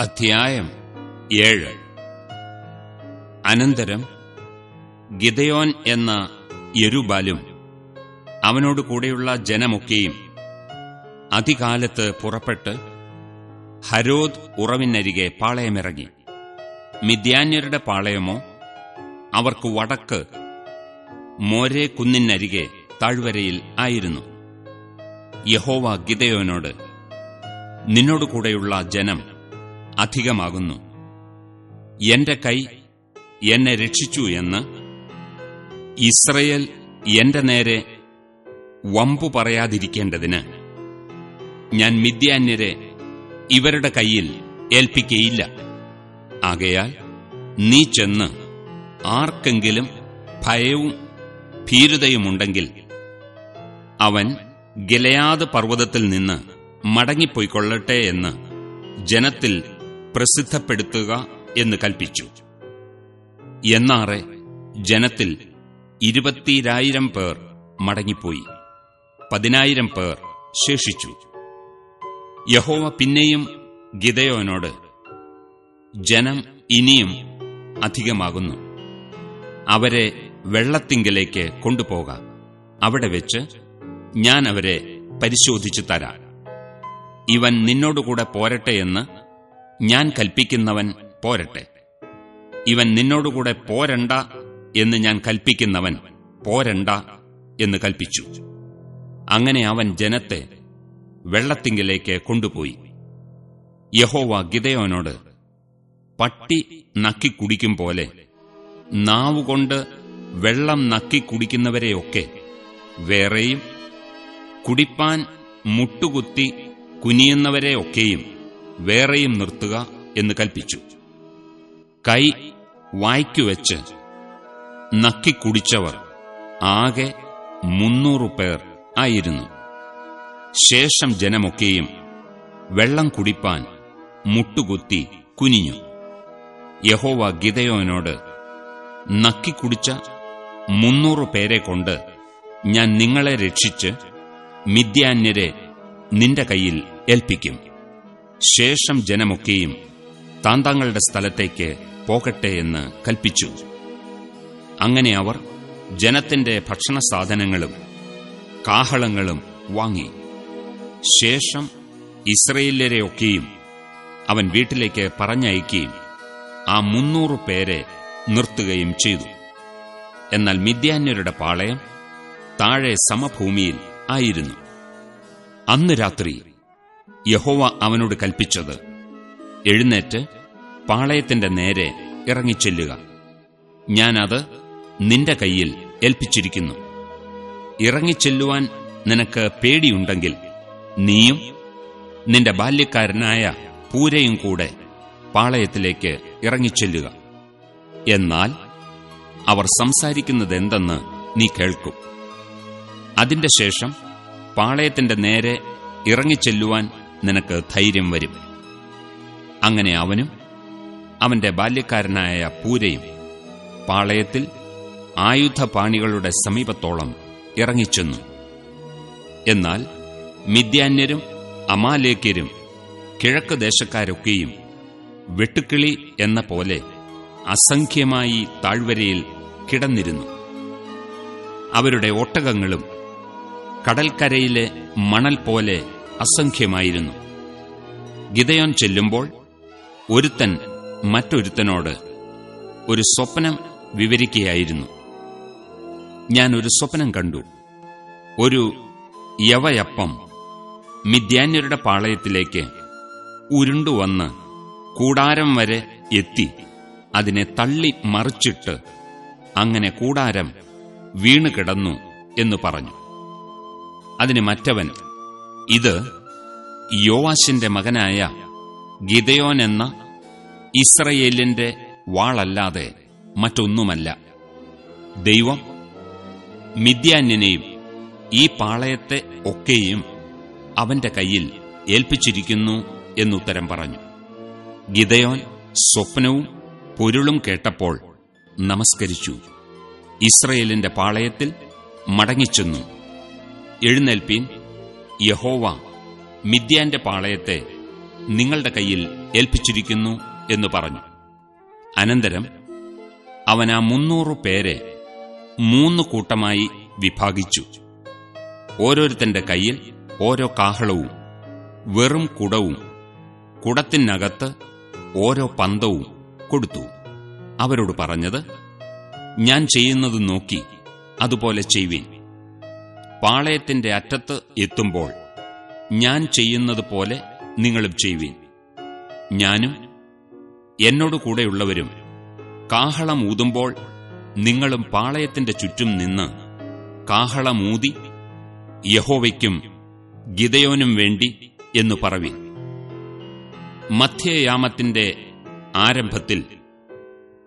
അധ്യായം ഏഴ്. അനന്തരം ഗിതയോൻ എന്ന യരുബാലും അവനോട് കൂടെയുള്ള ജനമൊക്കെയും അതികാലത്ത് പുറപ്പെട്ട് ഹരോദ് ഉറവിനരികെ പാളയമിറങ്ങി. മിഥ്യാന്യരുടെ പാളയമോ അവർക്ക് വടക്ക് മോരെ കുന്നിനരികെ താഴ്വരയിൽ ആയിരുന്നു. യഹോവ ഗിതയോനോട് നിന്നോടുകൂടെയുള്ള ജനം അധികമാകുന്നു. എന്റെ കൈ എന്നെ രക്ഷിച്ചു എന്ന് ഇസ്രയേൽ എന്റെ നേരെ വമ്പു പറയാതിരിക്കേണ്ടതിന് ഞാൻ മിഥ്യാന്യരെ ഇവരുടെ കയ്യിൽ ഏൽപ്പിക്കയില്ല. ആകയാൽ നീ ചെന്ന് ആർക്കെങ്കിലും ഭയവും ഭീരുതയുമുണ്ടെങ്കിൽ അവൻ ഗലയാത് പർവതത്തിൽ നിന്ന് മടങ്ങിപ്പോയിക്കൊള്ളട്ടെ എന്ന് ജനത്തിൽ പ്രസിദ്ധപ്പെടുത്തുക എന്ന് കൽപ്പിച്ചു. എന്നാറെ ജനത്തിൽ ഇരുപത്തിരായിരം പേർ മടങ്ങിപ്പോയി. പതിനായിരം പേർ ശേഷിച്ചു. യഹോവ പിന്നെയും ഗിതയോനോട് ജനം ഇനിയും അധികമാകുന്നു. അവരെ വെള്ളത്തിങ്കിലേക്ക് കൊണ്ടുപോകാം. അവിടെ വെച്ച് ഞാൻ അവരെ പരിശോധിച്ചു തരാം. ഇവൻ നിന്നോടുകൂടെ പോരട്ടെ എന്ന് ഞാൻ കൽപ്പിക്കുന്നവൻ പോരട്ടെ. ഇവൻ നിന്നോടുകൂടെ പോരണ്ട എന്ന് ഞാൻ കൽപ്പിക്കുന്നവൻ പോരണ്ട എന്ന് കൽപ്പിച്ചു. അങ്ങനെ അവൻ ജനത്തെ വെള്ളത്തിങ്കിലേക്ക് കൊണ്ടുപോയി. യഹോവ ഗിതയോനോട് പട്ടി നക്കി കുടിക്കും പോലെ നാവുകൊണ്ട് വെള്ളം നക്കി കുടിക്കുന്നവരെയൊക്കെ വേറെയും കുടിപ്പാൻ മുട്ടുകുത്തി കുനിയുന്നവരെയൊക്കെയും വേറെയും നിർത്തുക എന്ന് കൽപ്പിച്ചു. കൈ വായ്ക്കുവെച്ച് നക്കിക്കുടിച്ചവർ ആകെ മുന്നൂറു പേർ ആയിരുന്നു. ശേഷം ജനമൊക്കെയും വെള്ളം കുടിപ്പാൻ മുട്ടുകുത്തി കുനിഞ്ഞു. യഹോവ ഗിതയോനോട് നക്കിക്കുടിച്ച മുന്നൂറു പേരെ കൊണ്ട് ഞാൻ നിങ്ങളെ രക്ഷിച്ച് മിഥ്യാന്യരെ നിന്റെ കയ്യിൽ ഏൽപ്പിക്കും. ശേഷം ജനമൊക്കെയും താന്താങ്ങളുടെ സ്ഥലത്തേക്ക് പോകട്ടെ എന്ന് കൽപ്പിച്ചു. അങ്ങനെ അവർ ജനത്തിന്റെ ഭക്ഷണ സാധനങ്ങളും കാഹളങ്ങളും വാങ്ങി. ശേഷം ഇസ്രയേലരെയൊക്കെയും അവൻ വീട്ടിലേക്ക് പറഞ്ഞയക്കുകയും ആ മുന്നൂറ് പേരെ നിർത്തുകയും ചെയ്തു. എന്നാൽ മിഥ്യാന്യരുടെ പാളയം താഴെ സമഭൂമിയിൽ ആയിരുന്നു. അന്ന് രാത്രി യഹോവ അവനോട് കൽപ്പിച്ചത്. എഴുന്നേറ്റ് പാളയത്തിന്റെ നേരെ ഇറങ്ങിച്ചെല്ലുക. ഞാനത് നിന്റെ കയ്യിൽ ഏൽപ്പിച്ചിരിക്കുന്നു. ഇറങ്ങിച്ചെല്ലുവാൻ നിനക്ക് പേടിയുണ്ടെങ്കിൽ നീയും നിന്റെ ബാല്യക്കാരനായ പൂരയും കൂടെ പാളയത്തിലേക്ക് ഇറങ്ങിച്ചെല്ലുക. എന്നാൽ അവർ സംസാരിക്കുന്നതെന്തെന്ന് നീ കേൾക്കും. അതിന്റെ ശേഷം പാളയത്തിന്റെ നേരെ ഇറങ്ങിച്ചെല്ലുവാൻ നിനക്ക് ധൈര്യം വരും. അങ്ങനെ അവനും അവന്റെ ബാല്യക്കാരനായ പൂരയും പാളയത്തിൽ ആയുധപാണികളുടെ സമീപത്തോളം ഇറങ്ങിച്ചെന്നു. എന്നാൽ മിഥ്യാന്യരും അമാലേക്യരും കിഴക്ക് ദേശക്കാരൊക്കെയും വെട്ടുക്കിളി എന്ന പോലെ അസംഖ്യമായി താഴ്വരയിൽ കിടന്നിരുന്നു. അവരുടെ ഒട്ടകങ്ങളും കടൽക്കരയിലെ മണൽ പോലെ അസംഖ്യമായിരുന്നു. ഗിതയോൻ ചെല്ലുമ്പോൾ ഒരുത്തൻ മറ്റൊരുത്തനോട് ഒരു സ്വപ്നം വിവരിക്കുകയായിരുന്നു. ഞാൻ ഒരു സ്വപ്നം കണ്ടു. ഒരു യവയപ്പം മിഥ്യാന്യരുടെ പാളയത്തിലേക്ക് ഉരുണ്ടുവന്ന് കൂടാരം വരെ എത്തി. അതിനെ തള്ളി മറിച്ചിട്ട് അങ്ങനെ കൂടാരം വീണുകിടന്നു എന്ന് പറഞ്ഞു. അതിന് മറ്റവൻ ഇത് യോവാശിന്റെ മകനായ ഗിതയോൻ എന്ന ഇസ്രയേലിന്റെ വാളല്ലാതെ മറ്റൊന്നുമല്ല. ദൈവം മിഥ്യാന്യനെയും ഈ പാളയത്തെ ഒക്കെയും അവന്റെ കയ്യിൽ ഏൽപ്പിച്ചിരിക്കുന്നു എന്നുത്തരം പറഞ്ഞു. ഗിതയോൻ സ്വപ്നവും പൊരുളും കേട്ടപ്പോൾ നമസ്കരിച്ചു. ഇസ്രയേലിന്റെ പാളയത്തിൽ മടങ്ങിച്ചെന്നു. എഴുന്നേൽപ്പീൻ യഹോവ മിഥ്യാന്റെ പാളയത്തെ നിങ്ങളുടെ കയ്യിൽ ഏൽപ്പിച്ചിരിക്കുന്നു എന്ന് പറഞ്ഞു. അനന്തരം അവൻ ആ മുന്നൂറ് പേരെ മൂന്ന് കൂട്ടമായി വിഭാഗിച്ചു. ഓരോരുത്തന്റെ കയ്യിൽ ഓരോ കാഹളവും വെറും കുടവും കുടത്തിനകത്ത് ഓരോ പന്തവും കൊടുത്തു. അവരോട് പറഞ്ഞത് ഞാൻ ചെയ്യുന്നത് നോക്കി അതുപോലെ ചെയ്യുവിൻ. പാളയത്തിന്റെ അറ്റത്ത് എത്തുമ്പോൾ ഞാൻ ചെയ്യുന്നതുപോലെ നിങ്ങളും ചെയ്യുവിൻ. ഞാനും എന്നോട് കൂടെയുള്ളവരും കാഹളം ഊതുമ്പോൾ നിങ്ങളും പാളയത്തിന്റെ ചുറ്റും നിന്ന് കാഹളമൂതി യഹോവയ്ക്കും ഗിതയോനും വേണ്ടി എന്നു പറവിൻ. മധ്യയാമത്തിന്റെ ആരംഭത്തിൽ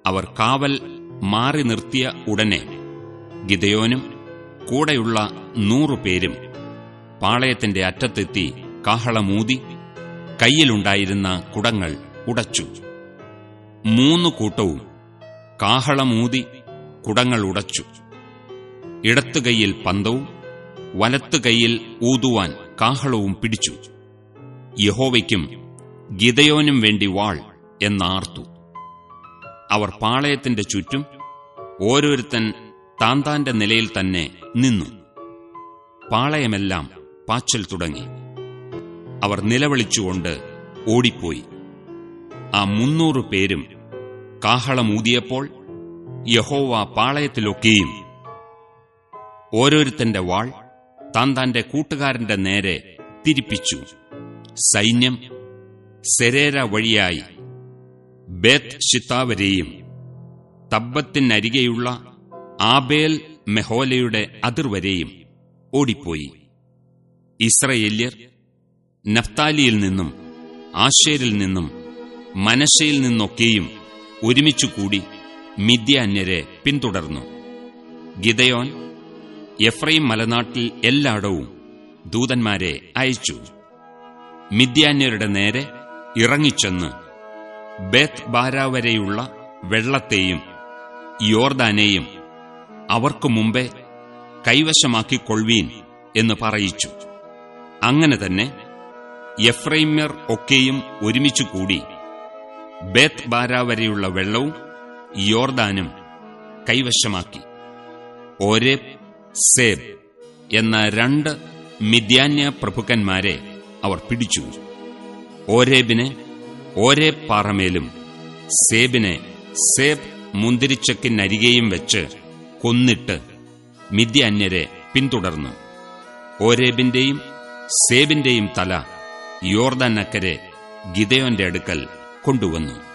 അവർ കാവൽ മാറി നിർത്തിയ ഉടനെ ഗിതയോനും കൂടെയുള്ള നൂറുപേരും പാളയത്തിന്റെ അറ്റത്തെത്തി കാഹളമൂതി കയ്യിലുണ്ടായിരുന്ന കുടങ്ങൾ ഉടച്ചു. മൂന്നു കൂട്ടവും കാഹളമൂതി കുടങ്ങൾ ഉടച്ചു. ഇടത്തു കൈയിൽ പന്തവും വലത്തു കൈയിൽ ഊതുവാൻ കാഹളവും പിടിച്ചു. യഹോവയ്ക്കും ഗിതയോനും വേണ്ടി വാൾ എന്നാർത്തു. അവർ പാളയത്തിന്റെ ചുറ്റും ഓരോരുത്തൻ താന്താന്റെ നിലയിൽ തന്നെ നിന്നു. പാളയമെല്ലാം പാച്ചൽ തുടങ്ങി. അവർ നിലവിളിച്ചുകൊണ്ട് ഓടിപ്പോയി. ആ മുന്നൂറ് പേരും കാഹളമൂതിയപ്പോൾ യഹോവ പാളയത്തിലൊക്കെയും ഓരോരുത്തന്റെ വാൾ താൻ തന്റെ കൂട്ടുകാരന്റെ നേരെ തിരിപ്പിച്ചു. സൈന്യം സെരേര വഴിയായി ബേത്ത് ഷിത്താവരെയും തബ്ബത്തിനരികെയുള്ള ആബേൽ മെഹോലയുടെ അതിർവരെയും ഓടിപ്പോയി. ഇസ്രയേല്യർ നഫ്താലിയിൽ നിന്നും ആശേരിൽ നിന്നും മനശയിൽ നിന്നൊക്കെയും ഒരുമിച്ചുകൂടി മിഥ്യാന്യരെ പിന്തുടർന്നു. ഗിതയോൻ എഫ്രൈം മലനാട്ടിൽ എല്ലായിടവും ദൂതന്മാരെ അയച്ചു. മിഥ്യാന്യരുടെ നേരെ ഇറങ്ങിച്ചെന്ന് ബേത്ത് ബാര വരെയുള്ള വെള്ളത്തെയും യോർദാനെയും അവർക്കു മുമ്പേ കൊൾവീൻ എന്ന് പറയിച്ചു. അങ്ങനെ തന്നെ എഫ്രൈമ്യർ ഒക്കെയും ഒരുമിച്ചു കൂടി ബേത്ത് ബാര വരെയുള്ള വെള്ളവും യോർദാനും കൈവശമാക്കി. ഒരേ സേബ് എന്ന രണ്ട് മിഥ്യാന്യ പ്രഭുക്കന്മാരെ അവർ പിടിച്ചു. ഓരേബിനെ ഓരേ പാറമേലും സേബിനെ സേബ് മുന്തിരിച്ചക്കിനരികെയും വെച്ച് കൊന്നിട്ട് മിഥ്യാന്യരെ പിന്തുടർന്നു. ഓരേബിന്റെയും സേബിന്റെയും തല യോർദാനക്കരെ ഗിതയോന്റെ അടുക്കൽ കൊണ്ടുവന്നു.